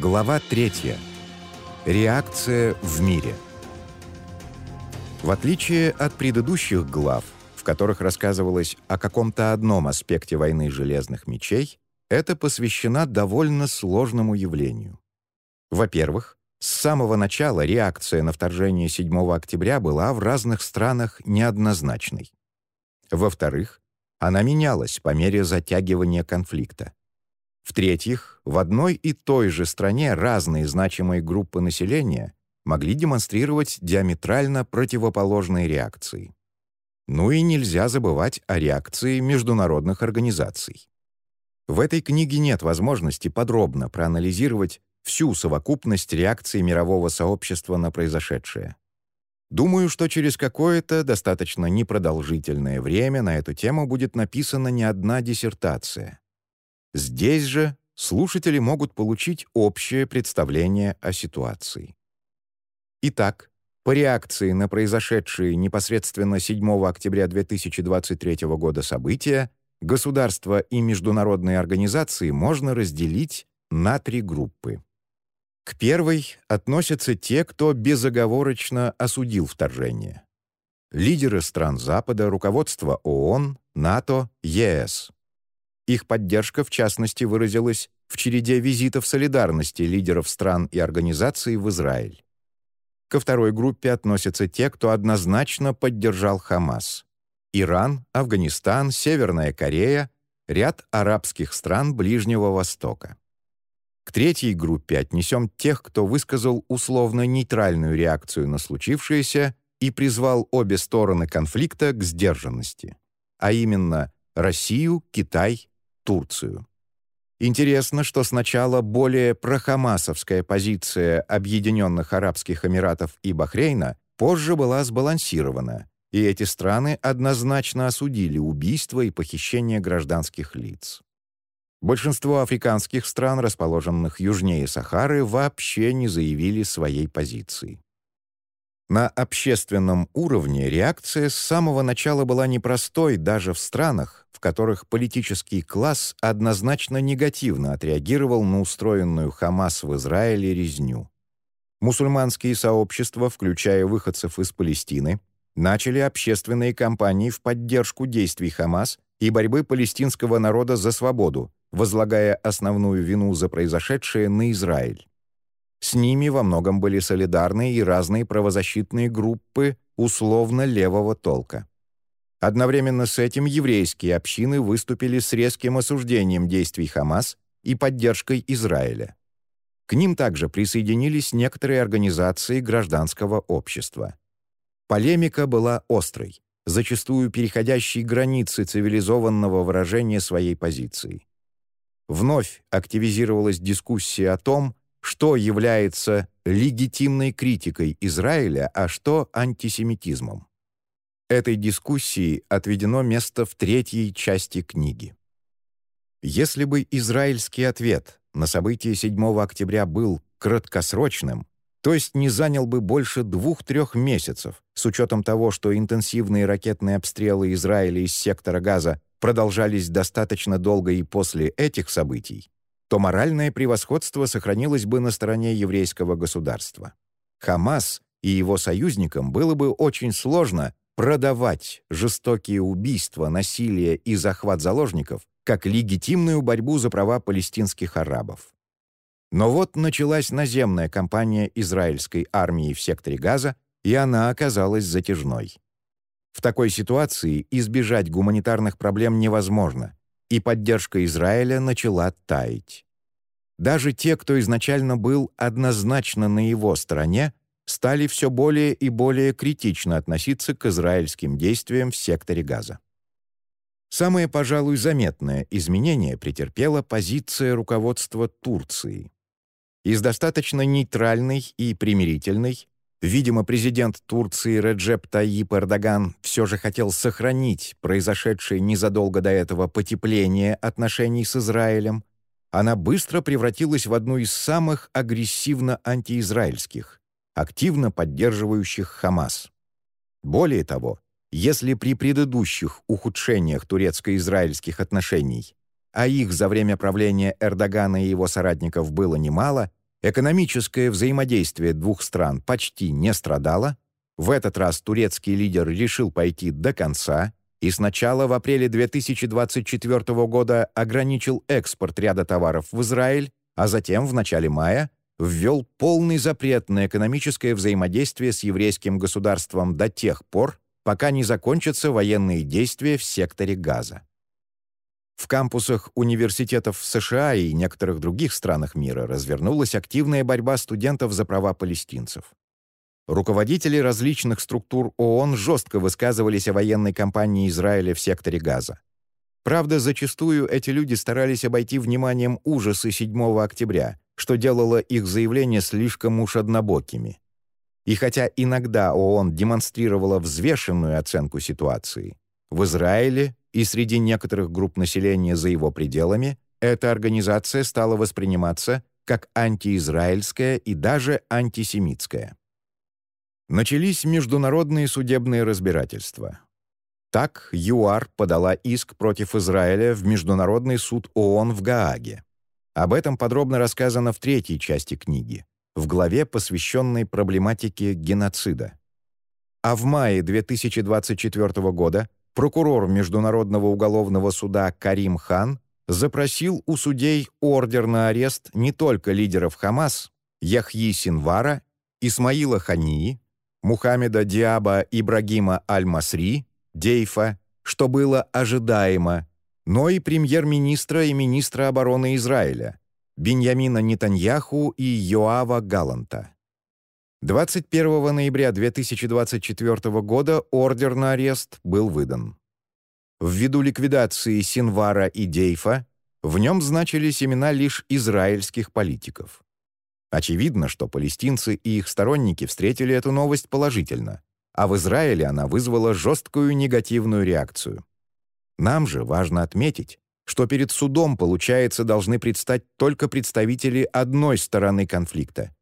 Глава 3. Реакция в мире. В отличие от предыдущих глав, в которых рассказывалось о каком-то одном аспекте войны железных мечей, это посвящена довольно сложному явлению. Во-первых, с самого начала реакция на вторжение 7 октября была в разных странах неоднозначной. Во-вторых, она менялась по мере затягивания конфликта. В-третьих, в одной и той же стране разные значимые группы населения могли демонстрировать диаметрально противоположные реакции. Ну и нельзя забывать о реакции международных организаций. В этой книге нет возможности подробно проанализировать всю совокупность реакций мирового сообщества на произошедшее. Думаю, что через какое-то достаточно непродолжительное время на эту тему будет написана не одна диссертация. Здесь же слушатели могут получить общее представление о ситуации. Итак, по реакции на произошедшие непосредственно 7 октября 2023 года события, государства и международные организации можно разделить на три группы. К первой относятся те, кто безоговорочно осудил вторжение. Лидеры стран Запада, руководство ООН, НАТО, ЕС. Их поддержка, в частности, выразилась в череде визитов солидарности лидеров стран и организаций в Израиль. Ко второй группе относятся те, кто однозначно поддержал Хамас. Иран, Афганистан, Северная Корея, ряд арабских стран Ближнего Востока. К третьей группе отнесем тех, кто высказал условно-нейтральную реакцию на случившееся и призвал обе стороны конфликта к сдержанности, а именно Россию, Китай Турцию. Интересно, что сначала более прохамасовская позиция Объединенных Арабских Эмиратов и Бахрейна позже была сбалансирована, и эти страны однозначно осудили убийство и похищение гражданских лиц. Большинство африканских стран, расположенных южнее Сахары, вообще не заявили своей позиции. На общественном уровне реакция с самого начала была непростой даже в странах, в которых политический класс однозначно негативно отреагировал на устроенную Хамас в Израиле резню. Мусульманские сообщества, включая выходцев из Палестины, начали общественные кампании в поддержку действий Хамас и борьбы палестинского народа за свободу, возлагая основную вину за произошедшее на Израиль. С ними во многом были солидарны и разные правозащитные группы условно левого толка. Одновременно с этим еврейские общины выступили с резким осуждением действий Хамас и поддержкой Израиля. К ним также присоединились некоторые организации гражданского общества. Полемика была острой, зачастую переходящей границы цивилизованного выражения своей позиции. Вновь активизировалась дискуссия о том, что является легитимной критикой Израиля, а что антисемитизмом. Этой дискуссии отведено место в третьей части книги. Если бы израильский ответ на события 7 октября был краткосрочным, то есть не занял бы больше двух-трех месяцев, с учетом того, что интенсивные ракетные обстрелы Израиля из сектора Газа продолжались достаточно долго и после этих событий, то моральное превосходство сохранилось бы на стороне еврейского государства. Хамас и его союзникам было бы очень сложно продавать жестокие убийства, насилие и захват заложников как легитимную борьбу за права палестинских арабов. Но вот началась наземная кампания израильской армии в секторе Газа, и она оказалась затяжной. В такой ситуации избежать гуманитарных проблем невозможно, и поддержка Израиля начала таять. Даже те, кто изначально был однозначно на его стороне, стали все более и более критично относиться к израильским действиям в секторе Газа. Самое, пожалуй, заметное изменение претерпела позиция руководства Турции. Из достаточно нейтральной и примирительной Видимо, президент Турции Реджеп Таyyip Эрдоган все же хотел сохранить произошедшее незадолго до этого потепление отношений с Израилем. Она быстро превратилась в одну из самых агрессивно антиизраильских, активно поддерживающих Хамас. Более того, если при предыдущих ухудшениях турецко-израильских отношений, а их за время правления Эрдогана и его соратников было немало, Экономическое взаимодействие двух стран почти не страдало. В этот раз турецкий лидер решил пойти до конца и сначала в апреле 2024 года ограничил экспорт ряда товаров в Израиль, а затем в начале мая ввел полный запрет на экономическое взаимодействие с еврейским государством до тех пор, пока не закончатся военные действия в секторе Газа. В кампусах университетов в США и некоторых других странах мира развернулась активная борьба студентов за права палестинцев. Руководители различных структур ООН жестко высказывались о военной кампании Израиля в секторе Газа. Правда, зачастую эти люди старались обойти вниманием ужасы 7 октября, что делало их заявления слишком уж однобокими. И хотя иногда ООН демонстрировала взвешенную оценку ситуации, в Израиле и среди некоторых групп населения за его пределами эта организация стала восприниматься как антиизраильская и даже антисемитская. Начались международные судебные разбирательства. Так ЮАР подала иск против Израиля в Международный суд ООН в Гааге. Об этом подробно рассказано в третьей части книги, в главе, посвященной проблематике геноцида. А в мае 2024 года прокурор Международного уголовного суда Карим Хан запросил у судей ордер на арест не только лидеров Хамас, Яхьи Синвара, Исмаила Хании, Мухаммеда Диаба Ибрагима Аль-Масри, Дейфа, что было ожидаемо, но и премьер-министра и министра обороны Израиля, Беньямина Нетаньяху и Йоава Галанта. 21 ноября 2024 года ордер на арест был выдан. Ввиду ликвидации Синвара и Дейфа в нем значились имена лишь израильских политиков. Очевидно, что палестинцы и их сторонники встретили эту новость положительно, а в Израиле она вызвала жесткую негативную реакцию. Нам же важно отметить, что перед судом, получается, должны предстать только представители одной стороны конфликта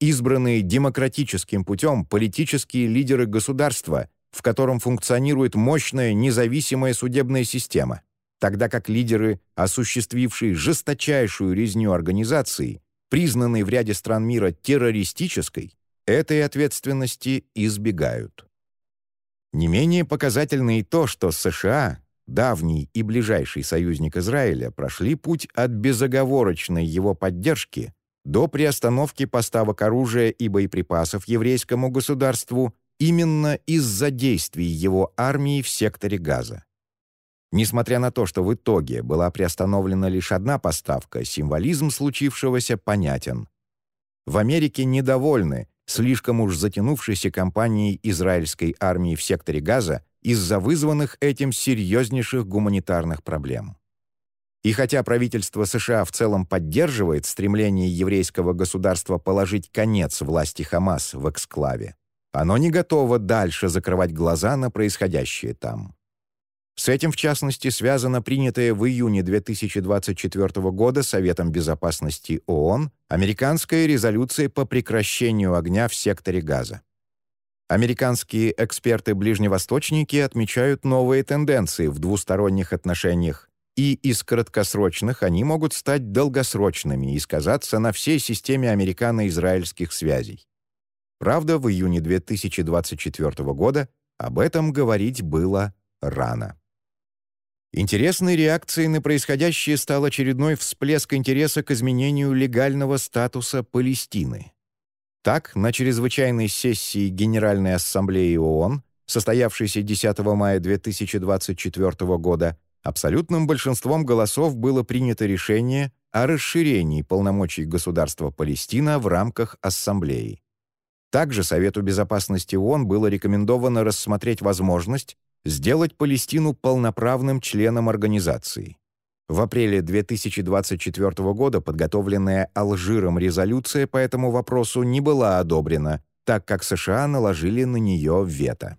избранные демократическим путем политические лидеры государства, в котором функционирует мощная независимая судебная система, тогда как лидеры, осуществившие жесточайшую резню организации, признанные в ряде стран мира террористической, этой ответственности избегают. Не менее показательно и то, что США, давний и ближайший союзник Израиля, прошли путь от безоговорочной его поддержки до приостановки поставок оружия и боеприпасов еврейскому государству именно из-за действий его армии в секторе Газа. Несмотря на то, что в итоге была приостановлена лишь одна поставка, символизм случившегося понятен. В Америке недовольны слишком уж затянувшейся кампанией израильской армии в секторе Газа из-за вызванных этим серьезнейших гуманитарных проблем. И хотя правительство США в целом поддерживает стремление еврейского государства положить конец власти Хамас в эксклаве, оно не готово дальше закрывать глаза на происходящее там. С этим, в частности, связано принятое в июне 2024 года Советом Безопасности ООН американская резолюция по прекращению огня в секторе Газа. Американские эксперты-ближневосточники отмечают новые тенденции в двусторонних отношениях и из краткосрочных они могут стать долгосрочными и сказаться на всей системе американо-израильских связей. Правда, в июне 2024 года об этом говорить было рано. Интересной реакцией на происходящее стал очередной всплеск интереса к изменению легального статуса Палестины. Так, на чрезвычайной сессии Генеральной Ассамблеи ООН, состоявшейся 10 мая 2024 года, абсолютным большинством голосов было принято решение о расширении полномочий государства Палестина в рамках Ассамблеи. Также Совету Безопасности ООН было рекомендовано рассмотреть возможность сделать Палестину полноправным членом организации. В апреле 2024 года подготовленная Алжиром резолюция по этому вопросу не была одобрена, так как США наложили на нее вето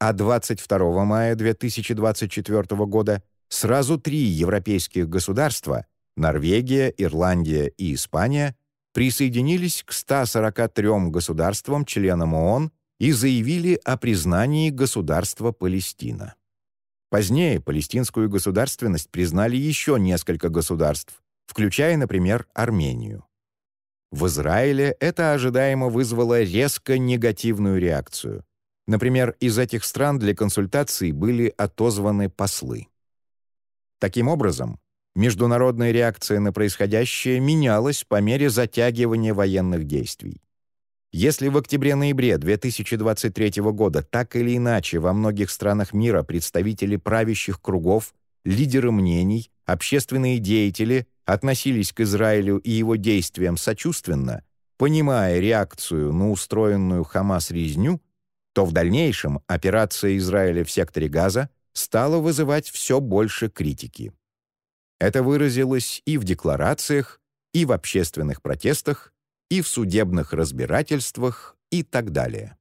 а 22 мая 2024 года сразу три европейских государства — Норвегия, Ирландия и Испания — присоединились к 143 государствам-членам ООН и заявили о признании государства Палестина. Позднее палестинскую государственность признали еще несколько государств, включая, например, Армению. В Израиле это ожидаемо вызвало резко негативную реакцию. Например, из этих стран для консультаций были отозваны послы. Таким образом, международная реакция на происходящее менялась по мере затягивания военных действий. Если в октябре-ноябре 2023 года так или иначе во многих странах мира представители правящих кругов, лидеры мнений, общественные деятели относились к Израилю и его действиям сочувственно, понимая реакцию на устроенную Хамас резню, то в дальнейшем операция Израиля в секторе Газа стала вызывать все больше критики. Это выразилось и в декларациях, и в общественных протестах, и в судебных разбирательствах и так далее.